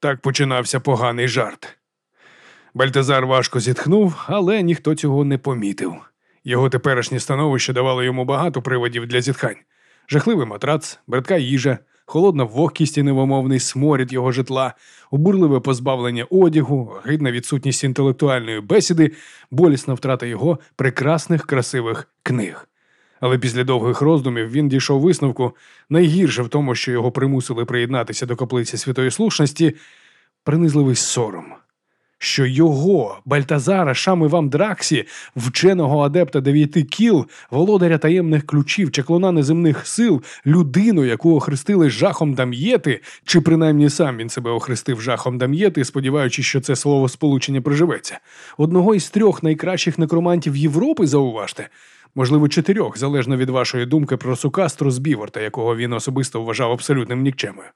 Так починався поганий жарт. Бальтазар важко зітхнув, але ніхто цього не помітив. Його теперішнє становище давало йому багато приводів для зітхань. Жахливий матрац, бридка їжа, холодна вогкість і невимовний сморід його житла, обурливе позбавлення одягу, гидна відсутність інтелектуальної бесіди, болісна втрата його прекрасних красивих книг. Але після довгих роздумів він дійшов висновку найгірше в тому, що його примусили приєднатися до каплиці святої слушності, принизливий сором. Що його, Бальтазара, Шами вам Драксі, вченого адепта дев'яти кіл, володаря таємних ключів, чаклуна неземних сил, людину, яку охрестили жахом Дам'єти, чи принаймні сам він себе охрестив жахом Дам'єти, сподіваючись, що це слово сполучення приживеться, одного із трьох найкращих некромантів Європи, зауважте, можливо, чотирьох, залежно від вашої думки про Сукастру з Біворта, якого він особисто вважав абсолютним нікчемою.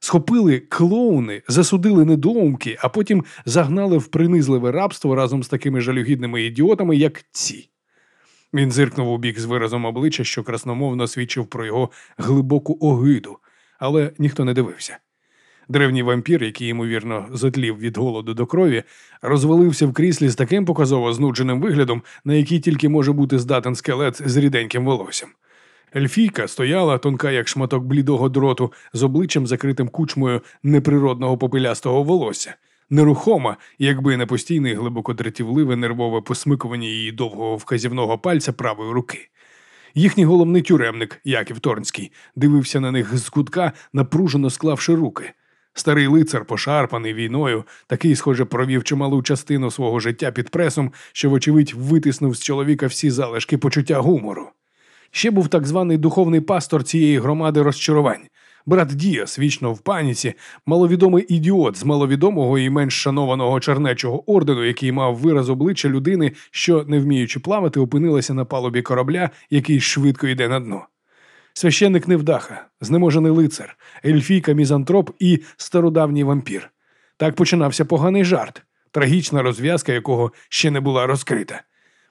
Схопили клоуни, засудили недоумки, а потім загнали в принизливе рабство разом з такими жалюгідними ідіотами, як ці. Він зиркнув у бік з виразом обличчя, що красномовно свідчив про його глибоку огиду, але ніхто не дивився. Древній вампір, який, ймовірно, зотлів від голоду до крові, розвалився в кріслі з таким показово знудженим виглядом, на який тільки може бути здатен скелет з ріденьким волоссям. Ельфійка стояла, тонка, як шматок блідого дроту, з обличчям закритим кучмою неприродного попелястого волосся, нерухома, якби не постійне глибоко дратівливе нервове посмикування її довгого вказівного пальця правої руки. Їхній головний тюремник, Яків Торнський, дивився на них з кутка, напружено склавши руки. Старий лицар, пошарпаний війною, такий, схоже, провів чималу частину свого життя під пресом, що, вочевидь, витиснув з чоловіка всі залишки почуття гумору. Ще був так званий духовний пастор цієї громади розчарувань. Брат Діас, вічно в паніці, маловідомий ідіот з маловідомого і менш шанованого чернечого ордену, який мав вираз обличчя людини, що, не вміючи плавати, опинилася на палубі корабля, який швидко йде на дно. Священник невдаха, знеможений лицар, ельфійка мізантроп і стародавній вампір. Так починався поганий жарт, трагічна розв'язка, якого ще не була розкрита.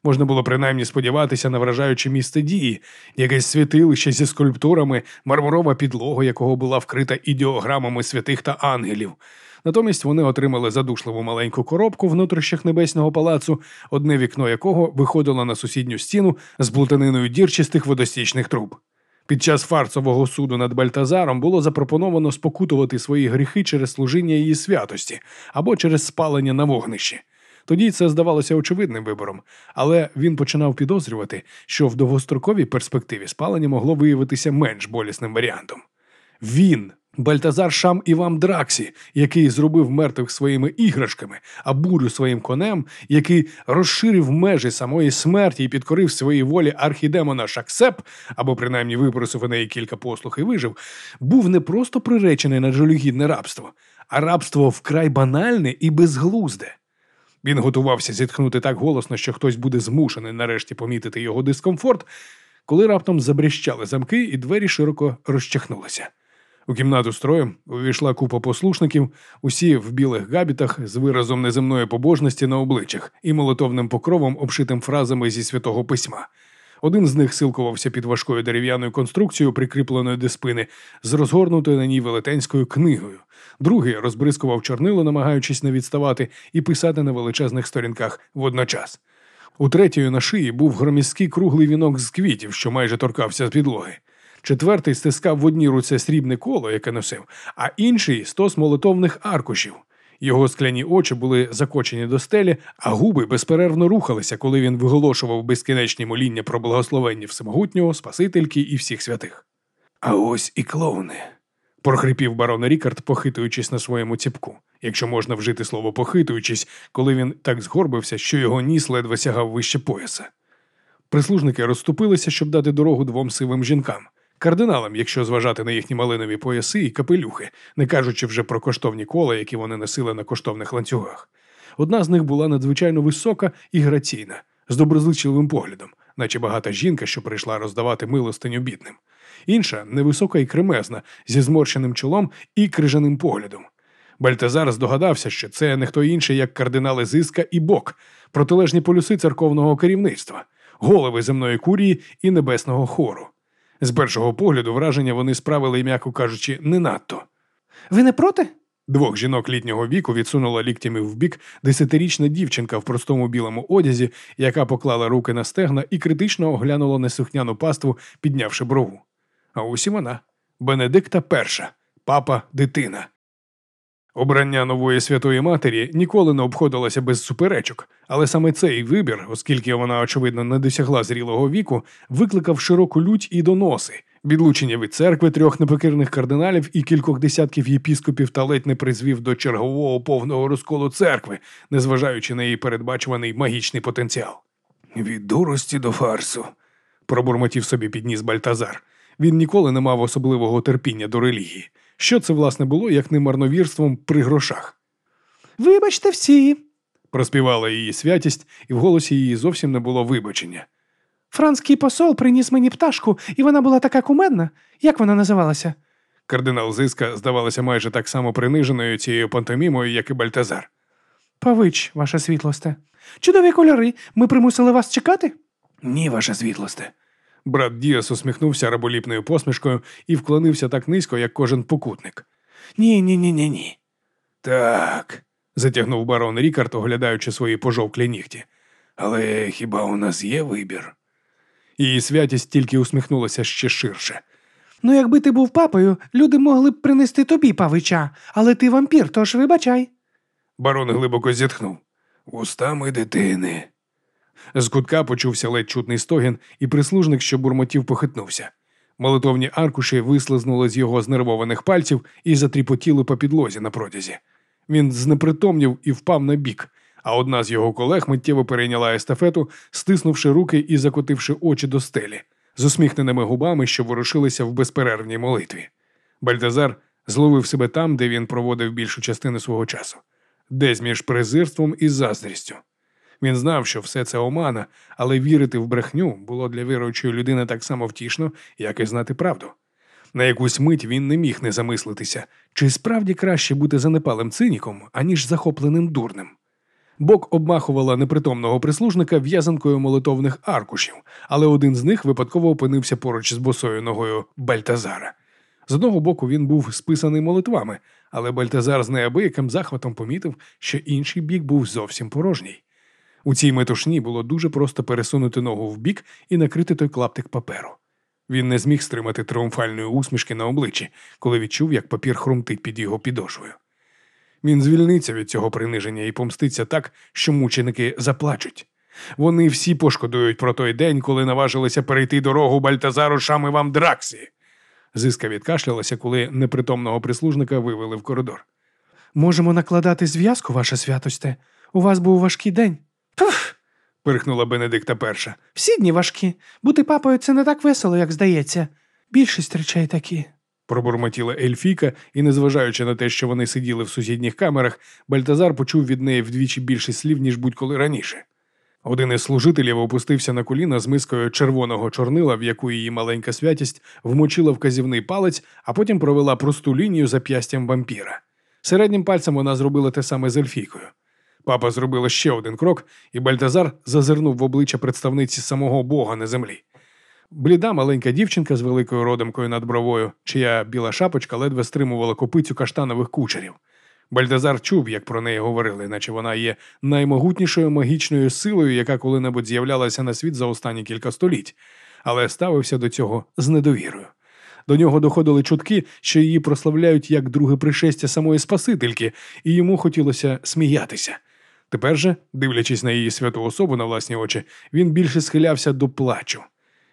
Можна було принаймні сподіватися на вражаюче місце дії, якесь святилище зі скульптурами, мармурова підлога, якого була вкрита ідеограмами святих та ангелів. Натомість вони отримали задушливу маленьку коробку в внутрішнях небесного палацу, одне вікно якого виходило на сусідню стіну з блутаниною дірчистих водостічних труб. Під час фарцового суду над Бальтазаром було запропоновано спокутувати свої гріхи через служіння її святості або через спалення на вогнищі. Тоді це здавалося очевидним вибором, але він починав підозрювати, що в довгостроковій перспективі спалення могло виявитися менш болісним варіантом. Він, Бальтазар Шам Івам Драксі, який зробив мертвих своїми іграшками, а бурю своїм конем, який розширив межі самої смерті і підкорив своїй волі архідемона Шаксеп, або принаймні випросив у неї кілька послуг і вижив, був не просто приречений на жалюгідне рабство, а рабство вкрай банальне і безглузде. Він готувався зітхнути так голосно, що хтось буде змушений нарешті помітити його дискомфорт, коли раптом забріщали замки, і двері широко розчахнулися. У кімнату строєм увійшла купа послушників, усі в білих габітах з виразом неземної побожності на обличчях і молотовним покровом, обшитим фразами зі святого письма. Один з них силкувався під важкою дерев'яною конструкцією, прикріпленою до спини, з розгорнутою на ній велетенською книгою. Другий розбризкував чорнило, намагаючись не відставати, і писати на величезних сторінках водночас. У третьої на шиї був громісткий круглий вінок з квітів, що майже торкався з підлоги. Четвертий стискав в одній руці срібне коло, яке носив, а інший стос молитовних аркушів. Його скляні очі були закочені до стелі, а губи безперервно рухалися, коли він виголошував безкінечні моління про благословення всемогутнього, Спасительки і всіх святих. А ось і клоуни, прохрипів барон Рікард, похитуючись на своєму ціпку, якщо можна вжити слово похитуючись, коли він так згорбився, що його ніс ледве сягав вище пояса. Прислужники розступилися, щоб дати дорогу двом сивим жінкам кардиналам, якщо зважати на їхні малинові пояси і капелюхи, не кажучи вже про коштовні кола, які вони носили на коштовних ланцюгах. Одна з них була надзвичайно висока і граційна, з доброзичливим поглядом, наче багата жінка, що прийшла роздавати милостиню бідним. Інша невисока і кремезна, зі зморщеним чолом і крижаним поглядом. Бальтазар здогадався, що це не хто інший, як кардинали Зиска і Бок, протилежні полюси церковного керівництва, голови земної курії і небесного хору. З першого погляду враження вони справили, м'яко кажучи, не надто. Ви не проти? Двох жінок літнього віку відсунула ліктями вбік десятирічна дівчинка в простому білому одязі, яка поклала руки на стегна і критично оглянула несухняну паству, піднявши брову. А ось і вона Бенедикта перша, папа дитина. Обрання нової святої матері ніколи не обходилося без суперечок, але саме цей вибір, оскільки вона, очевидно, не досягла зрілого віку, викликав широку лють і доноси, відлучення від церкви трьох непокірних кардиналів і кількох десятків єпіскопів та ледь не призвів до чергового повного розколу церкви, незважаючи на її передбачуваний магічний потенціал. Від дурості до фарсу, пробурмотів собі підніс Бальтазар. Він ніколи не мав особливого терпіння до релігії. Що це, власне, було, як не марновірством при грошах? Вибачте всі, проспівала її святість, і в голосі її зовсім не було вибачення. Франський посол приніс мені пташку, і вона була така кумедна. Як вона називалася? Кардинал Зиска здавалася майже так само приниженою цією пантомімою, як і Бальтазар. Павич, ваша світлосте. Чудові кольори. Ми примусили вас чекати? Ні, ваша світлосте. Брат Діас усміхнувся раболіпною посмішкою і вклонився так низько, як кожен покутник. Ні, ні, ні, ні, ні. Так, затягнув барон Рікард, оглядаючи свої пожовклі нігті. Але хіба у нас є вибір? Її святість тільки усміхнулася ще ширше. Ну, якби ти був папою, люди могли б принести тобі павича, але ти вампір, тож вибачай. Барон глибоко зітхнув. Устами дитини. З кутка почувся ледь чутний стогін, і прислужник, що бурмотів, похитнувся. Молитовні аркуші вислизнули з його знервованих пальців і затріпотіли по підлозі на протязі. Він знепритомнів і впав на бік, а одна з його колег миттєво перейняла естафету, стиснувши руки і закотивши очі до стелі, з усміхненими губами, що ворушилися в безперервній молитві. Бальтазар зловив себе там, де він проводив більшу частину свого часу, десь між презирством і заздрістю. Він знав, що все це омана, але вірити в брехню було для віруючої людини так само втішно, як і знати правду. На якусь мить він не міг не замислитися, чи справді краще бути занепалим циніком, аніж захопленим дурним. Бок обмахувала непритомного прислужника в'язанкою молитовних аркушів, але один з них випадково опинився поруч з босою ногою Бальтазара. З одного боку він був списаний молитвами, але Бальтазар з неабияким захватом помітив, що інший бік був зовсім порожній. У цій метушні було дуже просто пересунути ногу в бік і накрити той клаптик паперу. Він не зміг стримати тріумфальної усмішки на обличчі, коли відчув, як папір хрумтить під його підошвою. Він звільниться від цього приниження і помститься так, що мученики заплачуть. Вони всі пошкодують про той день, коли наважилися перейти дорогу Бальтазару Шами вам Драксі. Зиска відкашлялася, коли непритомного прислужника вивели в коридор. Можемо накладати зв'язку, ваша святосте. У вас був важкий день. Пух! пирхнула Бенедикта перша. Всі дні важкі. Бути папою це не так весело, як здається. Більшість речей такі. Пробурмотіла Ельфіка, і, незважаючи на те, що вони сиділи в сусідніх камерах, Бальтазар почув від неї вдвічі більше слів, ніж будь-коли раніше. Один із служителів опустився на коліна з мискою червоного чорнила, в яку її маленька святість вмочила вказівний палець, а потім провела просту лінію зап'ястям вампіра. Середнім пальцем вона зробила те саме з Ельфійкою. Папа зробила ще один крок, і Бальтазар зазирнув в обличчя представниці самого Бога на землі. Бліда маленька дівчинка з великою родимкою над бровою, чия біла шапочка ледве стримувала копицю каштанових кучерів. Бальтазар чув, як про неї говорили, наче вона є наймогутнішою магічною силою, яка коли-небудь з'являлася на світ за останні кілька століть, але ставився до цього з недовірою. До нього доходили чутки, що її прославляють як друге пришестя самої Спасительки, і йому хотілося сміятися. Тепер же, дивлячись на її святу особу на власні очі, він більше схилявся до плачу.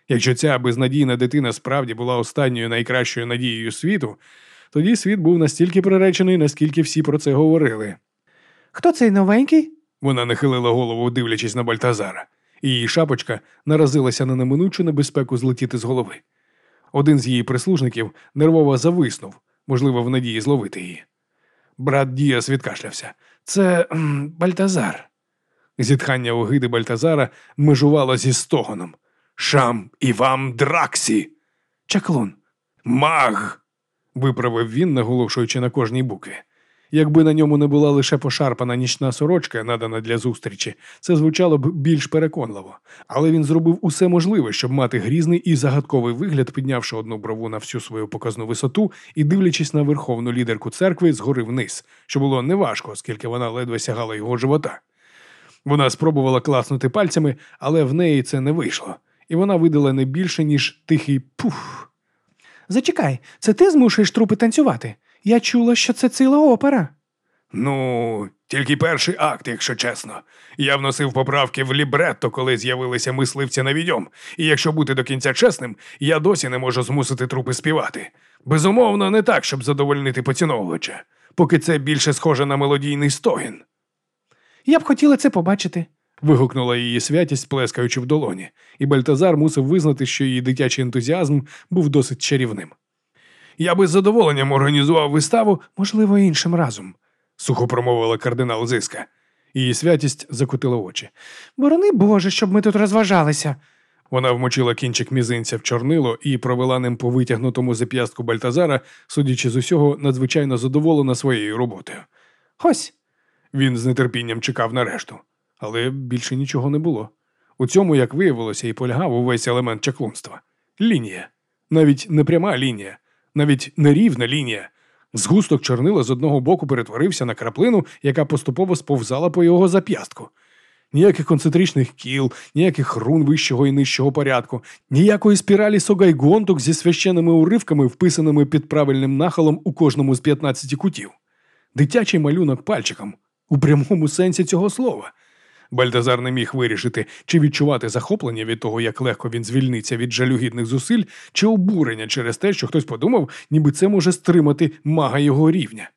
Якщо ця безнадійна дитина справді була останньою найкращою надією світу, тоді світ був настільки приречений, наскільки всі про це говорили. Хто цей новенький? Вона нахилила голову, дивлячись на Бальтазара, і її шапочка наразилася на неминучу небезпеку злетіти з голови. Один з її прислужників нервово зависнув, можливо, в надії зловити її. Брат Діас відкашлявся. Це Бальтазар. Зітхання огиди Бальтазара межувало зі стогоном. Шам і вам драксі. Чаклун. Маг. виправив він, наголошуючи на кожній букві. Якби на ньому не була лише пошарпана нічна сорочка, надана для зустрічі, це звучало б більш переконливо. Але він зробив усе можливе, щоб мати грізний і загадковий вигляд, піднявши одну брову на всю свою показну висоту і дивлячись на верховну лідерку церкви згори вниз, що було неважко, оскільки вона ледве сягала його живота. Вона спробувала класнути пальцями, але в неї це не вийшло, і вона видала не більше, ніж тихий пуф. Зачекай, це ти змушуєш трупи танцювати? Я чула, що це ціла опера. Ну, тільки перший акт, якщо чесно. Я вносив поправки в лібретто, коли з'явилися мисливці на відьом. І якщо бути до кінця чесним, я досі не можу змусити трупи співати. Безумовно, не так, щоб задовольнити поціновувача, поки це більше схоже на мелодійний стогін. Я б хотіла це побачити. Вигукнула її святість, плескаючи в долоні, і Бальтазар мусив визнати, що її дитячий ентузіазм був досить чарівним. Я би з задоволенням організував виставу, Можливо, іншим разом. сухо промовила кардинал Зиска. Її святість закотила очі. Борони Боже, щоб ми тут розважалися. Вона вмочила кінчик мізинця в чорнило і провела ним по витягнутому зап'ястку Бальтазара, судячи з усього, надзвичайно задоволена своєю роботою. Ось. Він з нетерпінням чекав на решту, але більше нічого не було. У цьому, як виявилося, і полягав увесь елемент чаклунства. Лінія. Навіть не пряма лінія, навіть нерівна лінія. Згусток чорнила з одного боку перетворився на краплину, яка поступово сповзала по його зап'ястку. Ніяких концентричних кіл, ніяких рун вищого і нижчого порядку, ніякої спіралі согайгонток зі священними уривками, вписаними під правильним нахилом у кожному з 15 кутів. Дитячий малюнок пальчиком у прямому сенсі цього слова. Бальтазар не міг вирішити, чи відчувати захоплення від того, як легко він звільниться від жалюгідних зусиль, чи обурення через те, що хтось подумав, ніби це може стримати мага його рівня.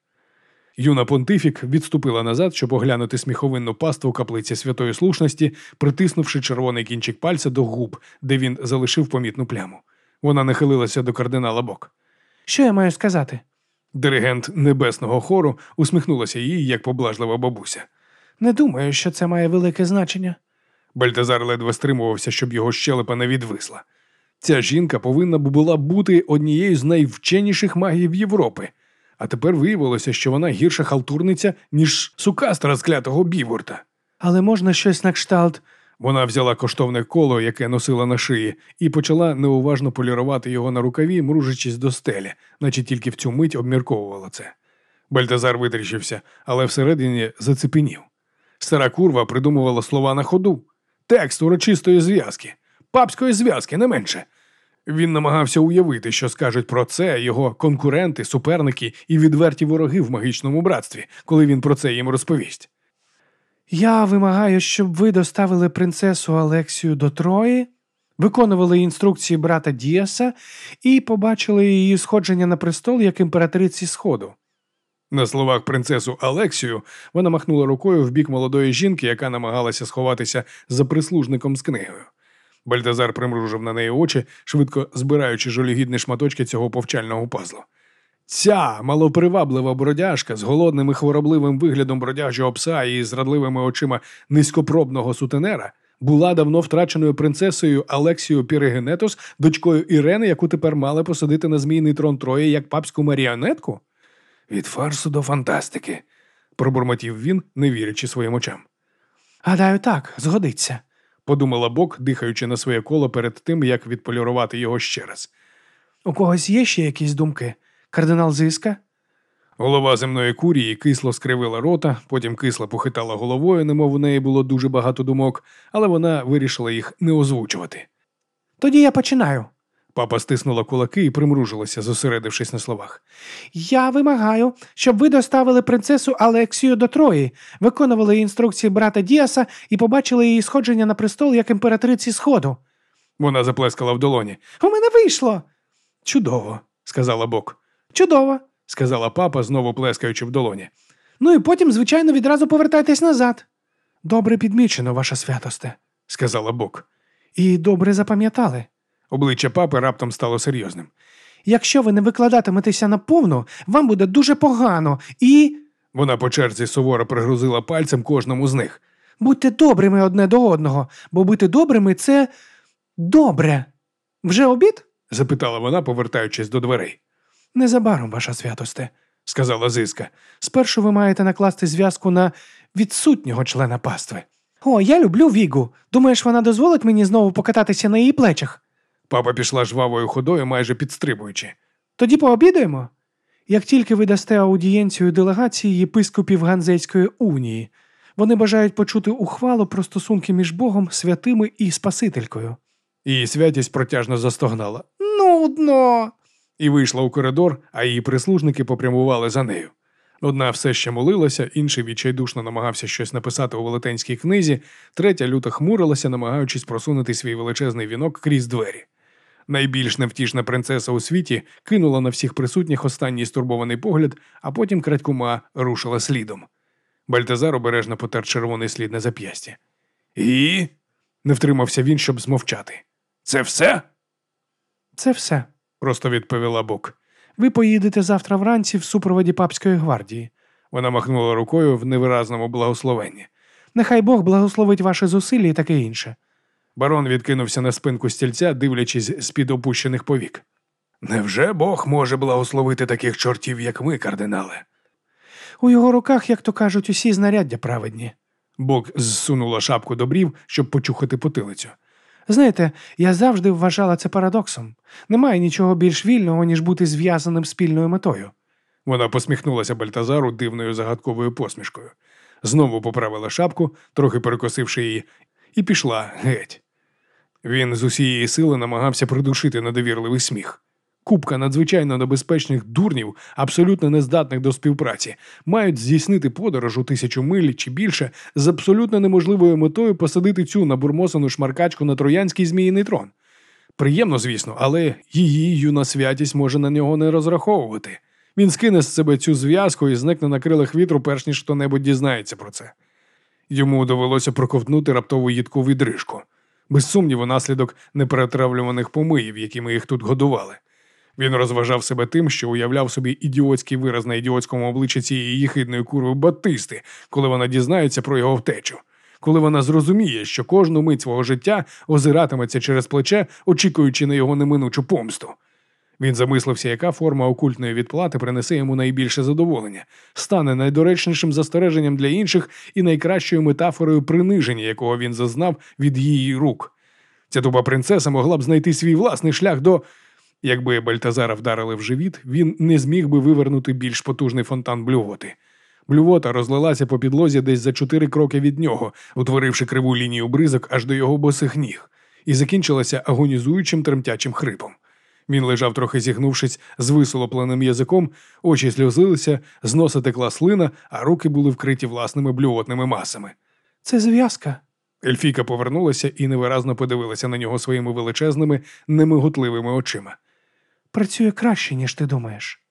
Юна понтифік відступила назад, щоб оглянути сміховинну паству каплиці святої слушності, притиснувши червоний кінчик пальця до губ, де він залишив помітну пляму. Вона нахилилася до кардинала бок. Що я маю сказати? Диригент небесного хору усміхнулася їй, як поблажлива бабуся. Не думаю, що це має велике значення. Бальтазар ледве стримувався, щоб його щелепа не відвисла. Ця жінка повинна була бути однією з найвченіших магів Європи. А тепер виявилося, що вона гірша халтурниця, ніж сукастра з клятого Біворта. Але можна щось на кшталт. Вона взяла коштовне коло, яке носила на шиї, і почала неуважно полірувати його на рукаві, мружачись до стелі, наче тільки в цю мить обмірковувала це. Бальтазар витріщився, але всередині зацепенів. Стара курва придумувала слова на ходу, текст урочистої зв'язки, папської зв'язки, не менше. Він намагався уявити, що скажуть про це його конкуренти, суперники і відверті вороги в магічному братстві, коли він про це їм розповість. Я вимагаю, щоб ви доставили принцесу Алексію до Трої, виконували інструкції брата Діаса і побачили її сходження на престол як імператриці Сходу. На словах принцесу Алексію вона махнула рукою в бік молодої жінки, яка намагалася сховатися за прислужником з книгою. Бальтазар примружив на неї очі, швидко збираючи жалюгідні шматочки цього повчального пазлу. Ця малоприваблива бродяжка з голодним і хворобливим виглядом бродяжого пса і зрадливими очима низькопробного сутенера була давно втраченою принцесою Алексією Піригенетос, дочкою Ірени, яку тепер мали посадити на змійний трон Трої як папську маріонетку? Від фарсу до фантастики, пробурмотів він, не вірячи своїм очам. Гадаю, так, згодиться. Подумала Бок, дихаючи на своє коло перед тим, як відполірувати його ще раз. У когось є ще якісь думки? Кардинал Зиска? Голова земної курії кисло скривила рота, потім кисло похитала головою, немов у неї було дуже багато думок, але вона вирішила їх не озвучувати. Тоді я починаю. Папа стиснула кулаки і примружилася, зосередившись на словах. Я вимагаю, щоб ви доставили принцесу Алексію до Трої, виконували інструкції брата Діаса і побачили її сходження на престол як імператриці Сходу. Вона заплескала в долоні. У мене вийшло. Чудово, сказала Бок. Чудово. Сказала папа, знову плескаючи в долоні. Ну і потім, звичайно, відразу повертайтесь назад. Добре підмічено, ваша святосте, сказала Бок. і добре запам'ятали. Обличчя папи раптом стало серйозним. Якщо ви не викладатиметеся наповну, вам буде дуже погано і. Вона по черзі суворо пригрузила пальцем кожному з них. Будьте добрими одне до одного, бо бути добрими це добре. Вже обід? запитала вона, повертаючись до дверей. Незабаром, ваша святосте, сказала Зиска. Спершу ви маєте накласти зв'язку на відсутнього члена пастви. О, я люблю Вігу. Думаєш, вона дозволить мені знову покататися на її плечах? Папа пішла жвавою ходою, майже підстрибуючи. Тоді пообідаємо. Як тільки ви дасте аудієнцію делегації єпископів Ганзейської унії, вони бажають почути ухвалу про стосунки між Богом, святими і Спасителькою. Її святість протяжно застогнала Нудно. і вийшла у коридор, а її прислужники попрямували за нею. Одна все ще молилася, інший відчайдушно намагався щось написати у велетенській книзі, третя люто хмурилася, намагаючись просунути свій величезний вінок крізь двері. Найбільш невтішна принцеса у світі кинула на всіх присутніх останній стурбований погляд, а потім крадькома рушила слідом. Бальтазар обережно потер червоний слід на зап'ясті. І. не втримався він, щоб змовчати. Це все? Це все. просто відповіла Бок. Ви поїдете завтра вранці в супроводі папської гвардії. Вона махнула рукою в невиразному благословенні. Нехай Бог благословить ваші зусилля і таке інше. Барон відкинувся на спинку стільця, дивлячись з-під опущених повік. Невже Бог може благословити таких чортів, як ми, кардинале? У його руках, як то кажуть, усі знаряддя праведні. Бок зсунула шапку до брів, щоб почухати потилицю. Знаєте, я завжди вважала це парадоксом. Немає нічого більш вільного, ніж бути зв'язаним спільною метою. Вона посміхнулася Бальтазару дивною загадковою посмішкою. Знову поправила шапку, трохи перекосивши її, і пішла геть. Він з усієї сили намагався придушити недовірливий сміх. Купка надзвичайно небезпечних дурнів, абсолютно нездатних до співпраці, мають здійснити подорож у тисячу миль чи більше з абсолютно неможливою метою посадити цю набурмосану шмаркачку на троянський зміїний трон. Приємно, звісно, але її юна святість може на нього не розраховувати. Він скине з себе цю зв'язку і зникне на крилах вітру, перш ніж хто-небудь дізнається про це. Йому довелося проковтнути раптову їдку відрижку. Без сумніву, наслідок неперетравлюваних помиїв, якими їх тут годували. Він розважав себе тим, що уявляв собі ідіотський вираз на ідіотському обличчі цієї їхидної курви Батисти, коли вона дізнається про його втечу, коли вона зрозуміє, що кожну мить свого життя озиратиметься через плече, очікуючи на його неминучу помсту. Він замислився, яка форма окультної відплати принесе йому найбільше задоволення, стане найдоречнішим застереженням для інших і найкращою метафорою приниження, якого він зазнав від її рук. Ця тупа принцеса могла б знайти свій власний шлях до. Якби Бальтазара вдарили в живіт, він не зміг би вивернути більш потужний фонтан блювоти. Блювота розлилася по підлозі десь за чотири кроки від нього, утворивши криву лінію бризок аж до його босих ніг, і закінчилася агонізуючим тремтячим хрипом. Він лежав трохи зігнувшись з висолопленим язиком, очі сльозилися, з носа текла слина, а руки були вкриті власними блювотними масами. Це зв'язка. Ельфійка повернулася і невиразно подивилася на нього своїми величезними, немиготливими очима. Працює краще, ніж ти думаєш.